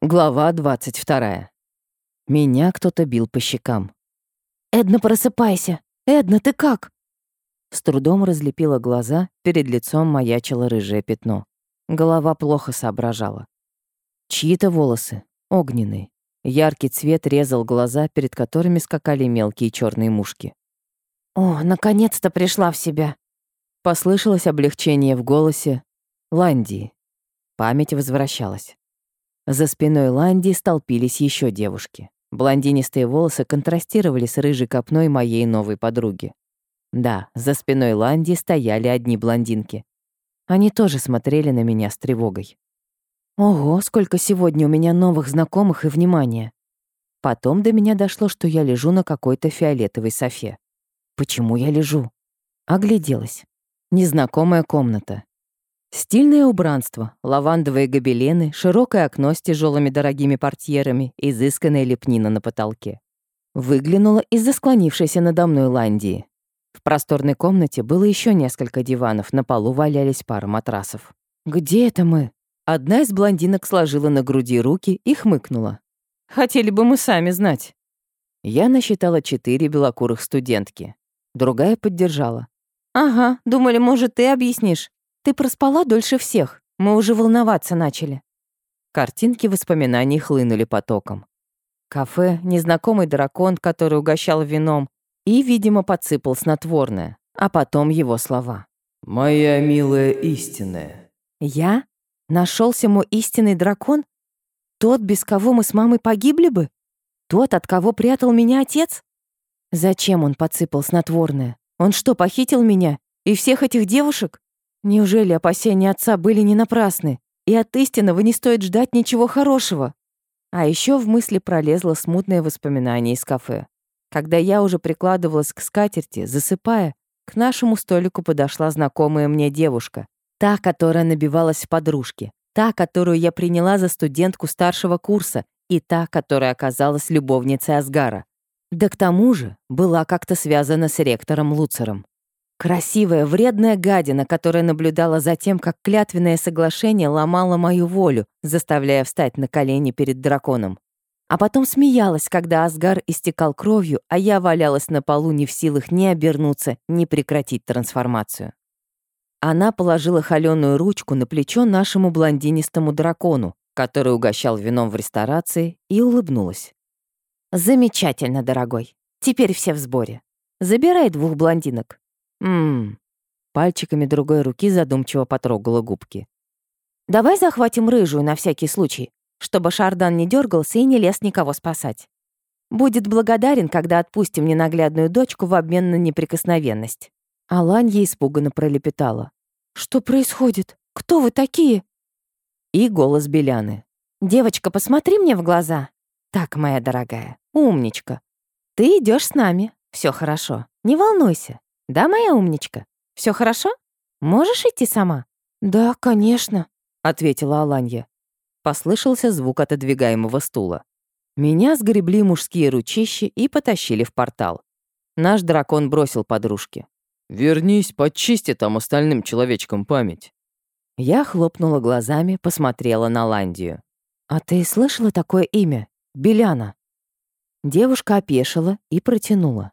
Глава 22. Меня кто-то бил по щекам. «Эдна, просыпайся! Эдна, ты как?» С трудом разлепила глаза, перед лицом маячило рыжее пятно. Голова плохо соображала. Чьи-то волосы, огненные. Яркий цвет резал глаза, перед которыми скакали мелкие черные мушки. «О, наконец-то пришла в себя!» Послышалось облегчение в голосе Ландии. Память возвращалась. За спиной Ланди столпились еще девушки. Блондинистые волосы контрастировали с рыжей копной моей новой подруги. Да, за спиной Ланди стояли одни блондинки. Они тоже смотрели на меня с тревогой. Ого, сколько сегодня у меня новых знакомых и внимания. Потом до меня дошло, что я лежу на какой-то фиолетовой софе. Почему я лежу? Огляделась. Незнакомая комната. Стильное убранство, лавандовые гобелены, широкое окно с тяжелыми дорогими портьерами, изысканная лепнина на потолке. Выглянула из-за склонившейся надо мной Ландии. В просторной комнате было еще несколько диванов, на полу валялись пара матрасов. «Где это мы?» Одна из блондинок сложила на груди руки и хмыкнула. «Хотели бы мы сами знать». Я насчитала четыре белокурых студентки. Другая поддержала. «Ага, думали, может, ты объяснишь. Ты проспала дольше всех. Мы уже волноваться начали». Картинки воспоминаний хлынули потоком. Кафе, незнакомый дракон, который угощал вином, и, видимо, подсыпал снотворное, а потом его слова. «Моя милая истинная». «Я? Нашелся мой истинный дракон? Тот, без кого мы с мамой погибли бы? Тот, от кого прятал меня отец? Зачем он подсыпал снотворное? Он что, похитил меня? И всех этих девушек? Неужели опасения отца были не напрасны, и от истинного не стоит ждать ничего хорошего? А еще в мысли пролезло смутное воспоминание из кафе. Когда я уже прикладывалась к скатерти, засыпая, к нашему столику подошла знакомая мне девушка, та, которая набивалась в подружки, та, которую я приняла за студентку старшего курса, и та, которая оказалась любовницей Асгара. Да к тому же была как-то связана с ректором Луцером. Красивая, вредная гадина, которая наблюдала за тем, как клятвенное соглашение ломало мою волю, заставляя встать на колени перед драконом. А потом смеялась, когда Асгар истекал кровью, а я валялась на полу не в силах ни обернуться, ни прекратить трансформацию. Она положила холеную ручку на плечо нашему блондинистому дракону, который угощал вином в ресторации, и улыбнулась. «Замечательно, дорогой. Теперь все в сборе. Забирай двух блондинок. Ммм. Пальчиками другой руки задумчиво потрогала губки. Давай захватим рыжую на всякий случай, чтобы Шардан не дергался и не лез никого спасать. Будет благодарен, когда отпустим ненаглядную дочку в обмен на неприкосновенность. Аланья испуганно пролепетала. «Что происходит? Кто вы такие?» И голос Беляны. «Девочка, посмотри мне в глаза. Так, моя дорогая, умничка. Ты идешь с нами. Все хорошо. Не волнуйся. «Да, моя умничка? Все хорошо? Можешь идти сама?» «Да, конечно», — ответила Аланья. Послышался звук отодвигаемого стула. Меня сгребли мужские ручищи и потащили в портал. Наш дракон бросил подружке. «Вернись, почисти там остальным человечкам память». Я хлопнула глазами, посмотрела на Ландию. «А ты слышала такое имя? Беляна?» Девушка опешила и протянула.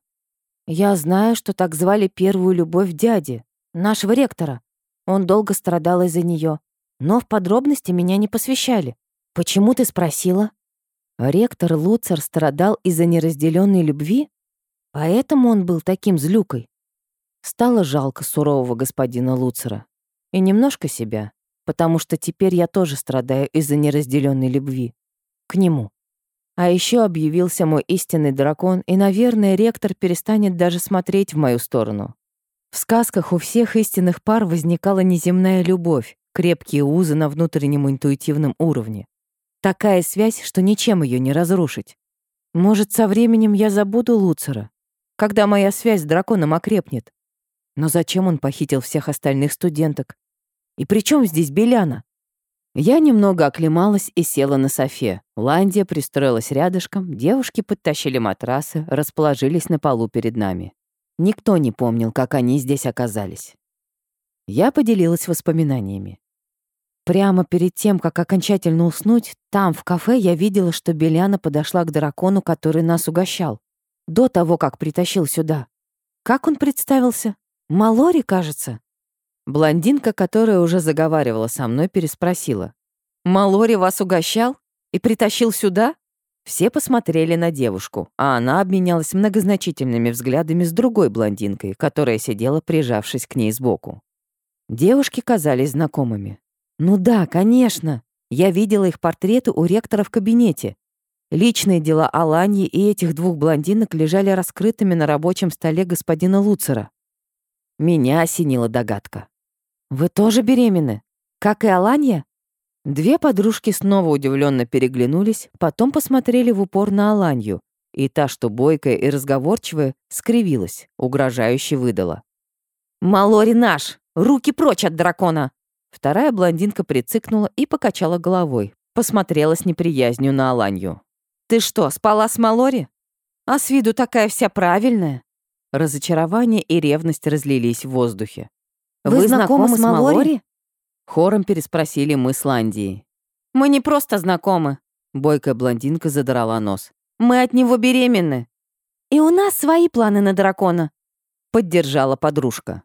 Я знаю, что так звали первую любовь дяди, нашего ректора. Он долго страдал из-за нее, но в подробности меня не посвящали. Почему ты спросила? Ректор Луцер страдал из-за неразделенной любви? Поэтому он был таким злюкой. Стало жалко сурового господина Луцера. И немножко себя, потому что теперь я тоже страдаю из-за неразделенной любви. К нему. А еще объявился мой истинный дракон, и, наверное, ректор перестанет даже смотреть в мою сторону. В сказках у всех истинных пар возникала неземная любовь, крепкие узы на внутреннем интуитивном уровне. Такая связь, что ничем ее не разрушить. Может, со временем я забуду Луцера, когда моя связь с драконом окрепнет. Но зачем он похитил всех остальных студенток? И при чем здесь Беляна? Я немного оклемалась и села на софе. Ландия пристроилась рядышком, девушки подтащили матрасы, расположились на полу перед нами. Никто не помнил, как они здесь оказались. Я поделилась воспоминаниями. Прямо перед тем, как окончательно уснуть, там, в кафе, я видела, что Беляна подошла к дракону, который нас угощал. До того, как притащил сюда. Как он представился? Малори, кажется. Блондинка, которая уже заговаривала со мной, переспросила. «Малори вас угощал? И притащил сюда?» Все посмотрели на девушку, а она обменялась многозначительными взглядами с другой блондинкой, которая сидела, прижавшись к ней сбоку. Девушки казались знакомыми. «Ну да, конечно. Я видела их портреты у ректора в кабинете. Личные дела Аланьи и этих двух блондинок лежали раскрытыми на рабочем столе господина Луцера. Меня осенила догадка. «Вы тоже беременны? Как и Аланья?» Две подружки снова удивленно переглянулись, потом посмотрели в упор на Аланью, и та, что бойкая и разговорчивая, скривилась, угрожающе выдала. «Малори наш! Руки прочь от дракона!» Вторая блондинка прицикнула и покачала головой, посмотрела с неприязнью на Аланью. «Ты что, спала с Малори? А с виду такая вся правильная!» Разочарование и ревность разлились в воздухе. «Вы, Вы знакомы, знакомы с Малори?» Хором переспросили мы с Ландией. «Мы не просто знакомы», — бойкая блондинка задрала нос. «Мы от него беременны. И у нас свои планы на дракона», — поддержала подружка.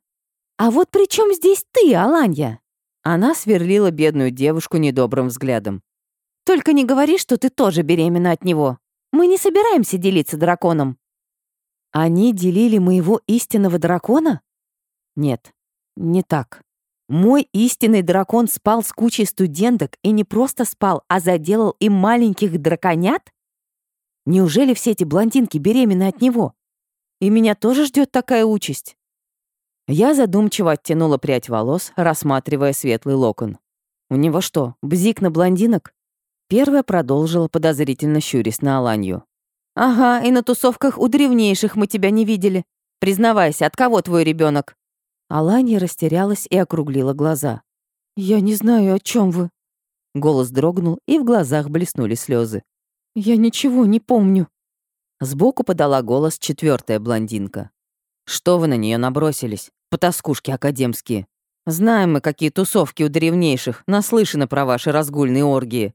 «А вот при чем здесь ты, Аланья?» Она сверлила бедную девушку недобрым взглядом. «Только не говори, что ты тоже беременна от него. Мы не собираемся делиться драконом». «Они делили моего истинного дракона?» «Нет, не так. Мой истинный дракон спал с кучей студенток и не просто спал, а заделал им маленьких драконят? Неужели все эти блондинки беременны от него? И меня тоже ждет такая участь? Я задумчиво оттянула прядь волос, рассматривая светлый локон. У него что, бзик на блондинок? Первая продолжила подозрительно щурясь на Аланью. «Ага, и на тусовках у древнейших мы тебя не видели. Признавайся, от кого твой ребенок? Аланья растерялась и округлила глаза. «Я не знаю, о чем вы». Голос дрогнул, и в глазах блеснули слезы. «Я ничего не помню». Сбоку подала голос четвертая блондинка. «Что вы на нее набросились? Потаскушки академские. Знаем мы, какие тусовки у древнейших, наслышаны про ваши разгульные оргии.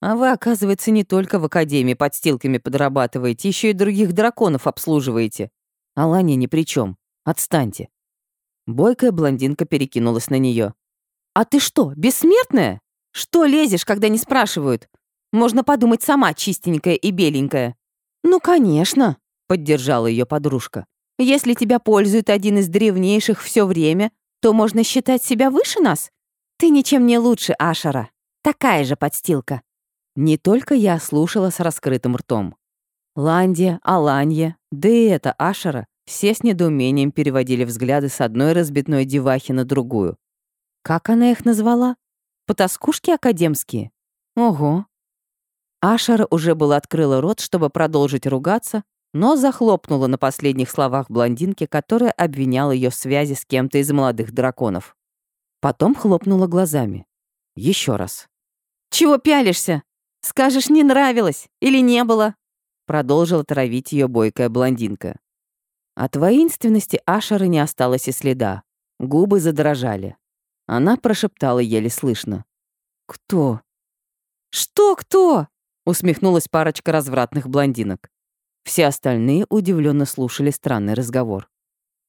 А вы, оказывается, не только в академии подстилками подрабатываете, еще и других драконов обслуживаете. Алания ни при чем. Отстаньте. Бойкая блондинка перекинулась на нее. «А ты что, бессмертная? Что лезешь, когда не спрашивают? Можно подумать сама чистенькая и беленькая». «Ну, конечно», — поддержала ее подружка. «Если тебя пользует один из древнейших все время, то можно считать себя выше нас. Ты ничем не лучше Ашара. Такая же подстилка». Не только я слушала с раскрытым ртом. Ландия, Аланья, да и это Ашара все с недоумением переводили взгляды с одной разбитной девахи на другую. Как она их назвала? Потаскушки академские? Ого. Ашара уже было открыла рот, чтобы продолжить ругаться, но захлопнула на последних словах блондинки, которая обвиняла ее в связи с кем-то из молодых драконов. Потом хлопнула глазами. Еще раз. «Чего пялишься? Скажешь, не нравилось или не было?» Продолжила травить ее бойкая блондинка. От воинственности Ашера не осталось и следа. Губы задрожали. Она прошептала еле слышно. «Кто?» «Что кто?» — усмехнулась парочка развратных блондинок. Все остальные удивленно слушали странный разговор.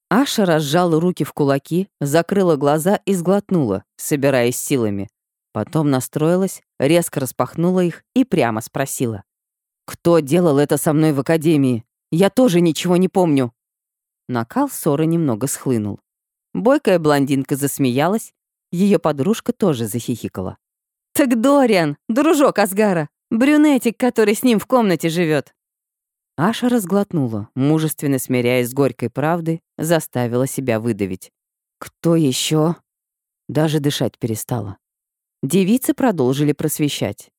Аша разжала руки в кулаки, закрыла глаза и сглотнула, собираясь силами. Потом настроилась, резко распахнула их и прямо спросила. «Кто делал это со мной в академии? Я тоже ничего не помню». Накал ссоры немного схлынул. Бойкая блондинка засмеялась, ее подружка тоже захихикала. «Так Дориан, дружок Асгара, брюнетик, который с ним в комнате живет. Аша разглотнула, мужественно смиряясь с горькой правдой, заставила себя выдавить. «Кто еще? Даже дышать перестала. Девицы продолжили просвещать.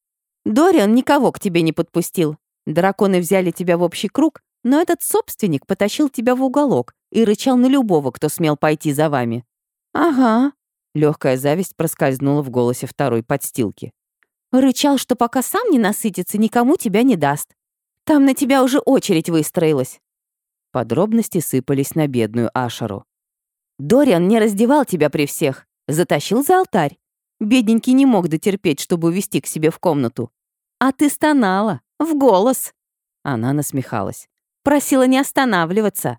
«Дориан никого к тебе не подпустил. Драконы взяли тебя в общий круг, но этот собственник потащил тебя в уголок и рычал на любого, кто смел пойти за вами. Ага. Легкая зависть проскользнула в голосе второй подстилки. Рычал, что пока сам не насытится, никому тебя не даст. Там на тебя уже очередь выстроилась. Подробности сыпались на бедную Ашару. Дориан не раздевал тебя при всех, затащил за алтарь. Бедненький не мог дотерпеть, чтобы увести к себе в комнату. А ты стонала, в голос. Она насмехалась. Просила не останавливаться.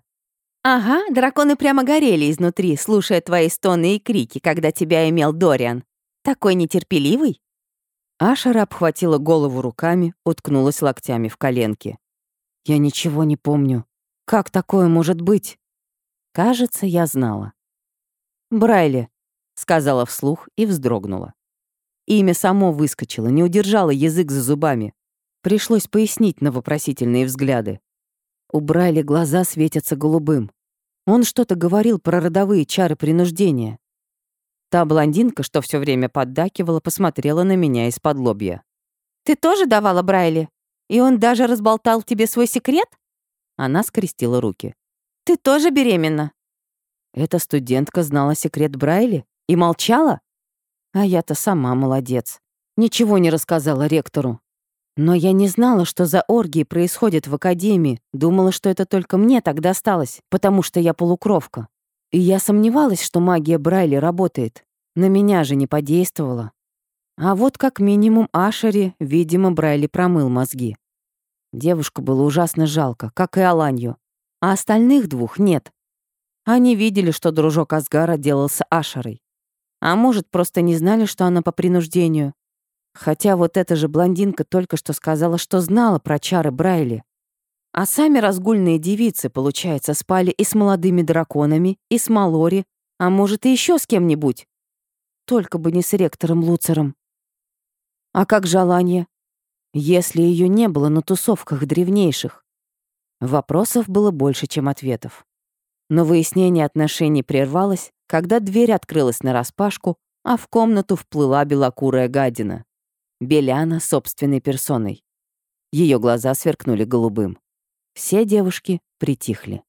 Ага, драконы прямо горели изнутри, слушая твои стоны и крики, когда тебя имел Дориан. Такой нетерпеливый. Ашера обхватила голову руками, уткнулась локтями в коленки. «Я ничего не помню. Как такое может быть?» Кажется, я знала. «Брайли», — сказала вслух и вздрогнула. Имя само выскочило, не удержало язык за зубами. Пришлось пояснить на вопросительные взгляды. У Брайли глаза светятся голубым. Он что-то говорил про родовые чары принуждения. Та блондинка, что все время поддакивала, посмотрела на меня из-под лобья. «Ты тоже давала Брайли? И он даже разболтал тебе свой секрет?» Она скрестила руки. «Ты тоже беременна?» Эта студентка знала секрет Брайли и молчала? А я-то сама молодец. Ничего не рассказала ректору. Но я не знала, что за оргии происходят в академии, думала, что это только мне так досталось, потому что я полукровка. И я сомневалась, что магия Брайли работает. На меня же не подействовала. А вот как минимум Ашери, видимо, Брайли промыл мозги. Девушку было ужасно жалко, как и Аланью. А остальных двух нет. Они видели, что дружок Асгара делался Ашерой. А может, просто не знали, что она по принуждению. Хотя вот эта же блондинка только что сказала, что знала про чары Брайли. А сами разгульные девицы, получается, спали и с молодыми драконами, и с Малори, а может, и еще с кем-нибудь. Только бы не с ректором Луцером. А как желание? Если ее не было на тусовках древнейших? Вопросов было больше, чем ответов. Но выяснение отношений прервалось, когда дверь открылась нараспашку, а в комнату вплыла белокурая гадина. Беляна собственной персоной. Ее глаза сверкнули голубым. Все девушки притихли.